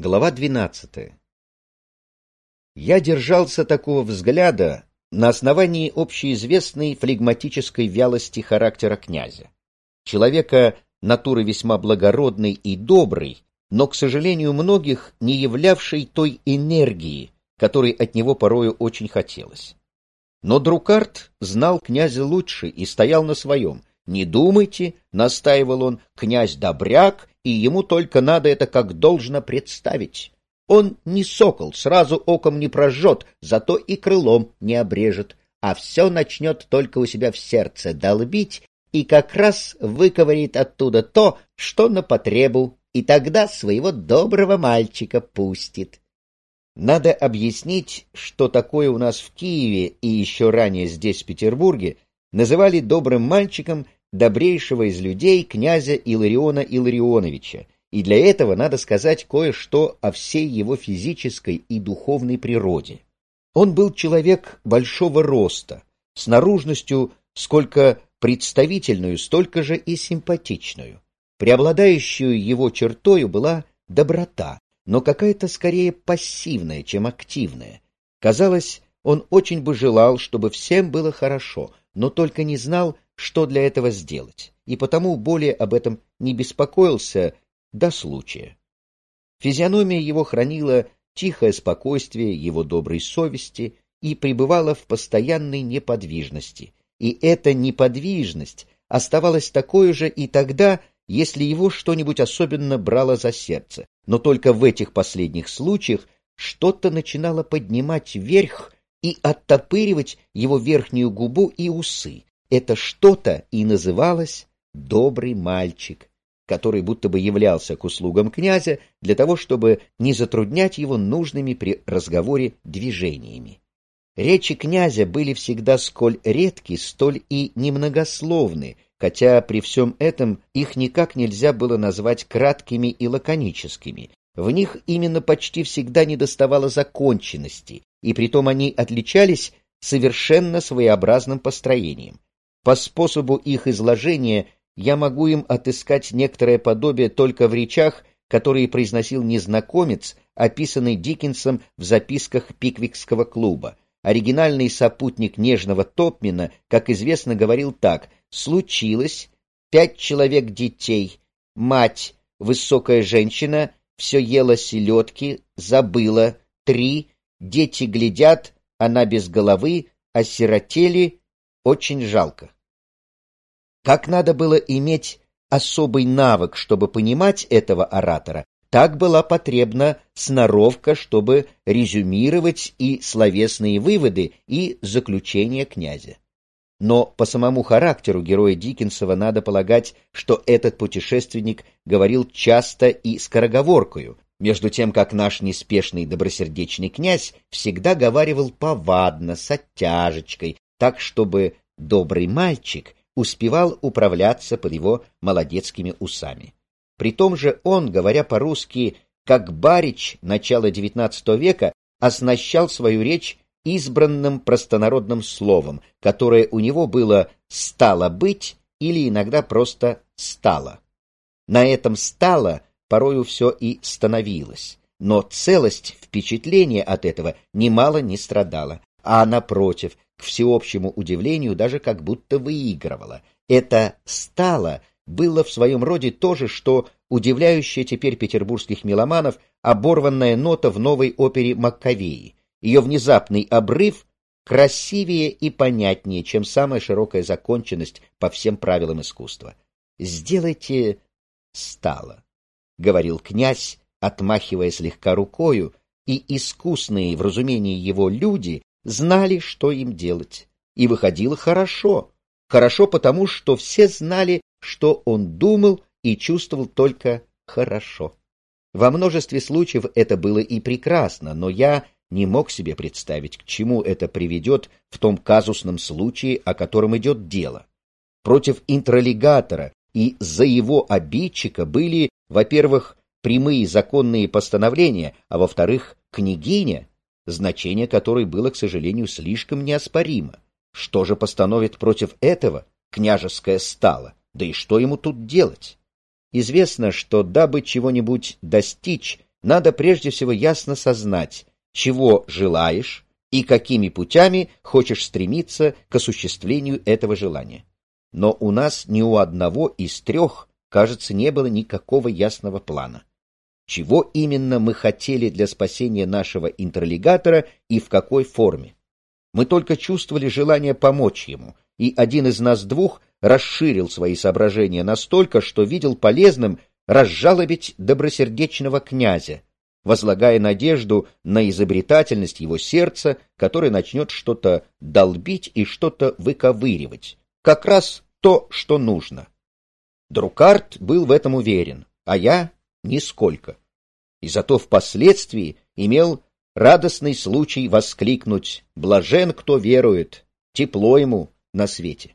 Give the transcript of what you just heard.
Глава 12. Я держался такого взгляда на основании общеизвестной флегматической вялости характера князя. Человека натуры весьма благородной и доброй, но, к сожалению, многих не являвшей той энергии, которой от него порою очень хотелось. Но Друкарт знал князя лучше и стоял на своем. «Не думайте», — настаивал он, — «князь добряк, и ему только надо это как должно представить. Он не сокол, сразу оком не прожжет, зато и крылом не обрежет, а все начнет только у себя в сердце долбить и как раз выковырит оттуда то, что на потребу, и тогда своего доброго мальчика пустит. Надо объяснить, что такое у нас в Киеве и еще ранее здесь, в Петербурге, называли добрым мальчиком добрейшего из людей князя Илариона Илларионовича, и для этого надо сказать кое-что о всей его физической и духовной природе. Он был человек большого роста, с наружностью сколько представительную, столько же и симпатичную. Преобладающую его чертою была доброта, но какая-то скорее пассивная, чем активная. Казалось, он очень бы желал, чтобы всем было хорошо, но только не знал, что для этого сделать, и потому более об этом не беспокоился до случая. Физиономия его хранила тихое спокойствие его доброй совести и пребывала в постоянной неподвижности, и эта неподвижность оставалась такой же и тогда, если его что-нибудь особенно брало за сердце, но только в этих последних случаях что-то начинало поднимать вверх и оттопыривать его верхнюю губу и усы, это что-то и называлось «добрый мальчик», который будто бы являлся к услугам князя для того, чтобы не затруднять его нужными при разговоре движениями. Речи князя были всегда сколь редки, столь и немногословны, хотя при всем этом их никак нельзя было назвать краткими и лаконическими. В них именно почти всегда недоставало законченности, и притом они отличались совершенно своеобразным построением. По способу их изложения я могу им отыскать некоторое подобие только в речах, которые произносил незнакомец, описанный Диккенсом в записках Пиквикского клуба. Оригинальный сопутник нежного Топмина, как известно, говорил так. «Случилось, пять человек детей, мать, высокая женщина, все ела селедки, забыла, три, дети глядят, она без головы, осиротели, очень жалко. Как надо было иметь особый навык, чтобы понимать этого оратора, так была потребна сноровка, чтобы резюмировать и словесные выводы, и заключения князя. Но по самому характеру героя Диккенсова надо полагать, что этот путешественник говорил часто и скороговоркою, между тем как наш неспешный добросердечный князь всегда говаривал повадно, с оттяжечкой, так, чтобы добрый мальчик успевал управляться под его молодецкими усами. При том же он, говоря по-русски, как барич начала XIX века, оснащал свою речь избранным простонародным словом, которое у него было «стало быть» или иногда просто «стало». На этом «стало» порою все и становилось, но целость впечатления от этого немало не страдала, а, напротив, к всеобщему удивлению, даже как будто выигрывала. Это «стало» было в своем роде то же, что удивляющая теперь петербургских меломанов оборванная нота в новой опере Маккавеи. Ее внезапный обрыв красивее и понятнее, чем самая широкая законченность по всем правилам искусства. «Сделайте стало», — говорил князь, отмахивая слегка рукою, и искусные в разумении его люди знали, что им делать. И выходило хорошо. Хорошо потому, что все знали, что он думал и чувствовал только хорошо. Во множестве случаев это было и прекрасно, но я не мог себе представить, к чему это приведет в том казусном случае, о котором идет дело. Против интролегатора и за его обидчика были, во-первых, прямые законные постановления, а во-вторых, княгиня, значение которой было, к сожалению, слишком неоспоримо. Что же постановит против этого княжеское стало? Да и что ему тут делать? Известно, что дабы чего-нибудь достичь, надо прежде всего ясно сознать, чего желаешь и какими путями хочешь стремиться к осуществлению этого желания. Но у нас ни у одного из трех, кажется, не было никакого ясного плана. Чего именно мы хотели для спасения нашего интерлигатора и в какой форме? Мы только чувствовали желание помочь ему, и один из нас двух расширил свои соображения настолько, что видел полезным разжалобить добросердечного князя, возлагая надежду на изобретательность его сердца, который начнет что-то долбить и что-то выковыривать. Как раз то, что нужно. Друкарт был в этом уверен, а я — нисколько. И зато впоследствии имел радостный случай воскликнуть «Блажен, кто верует, тепло ему на свете».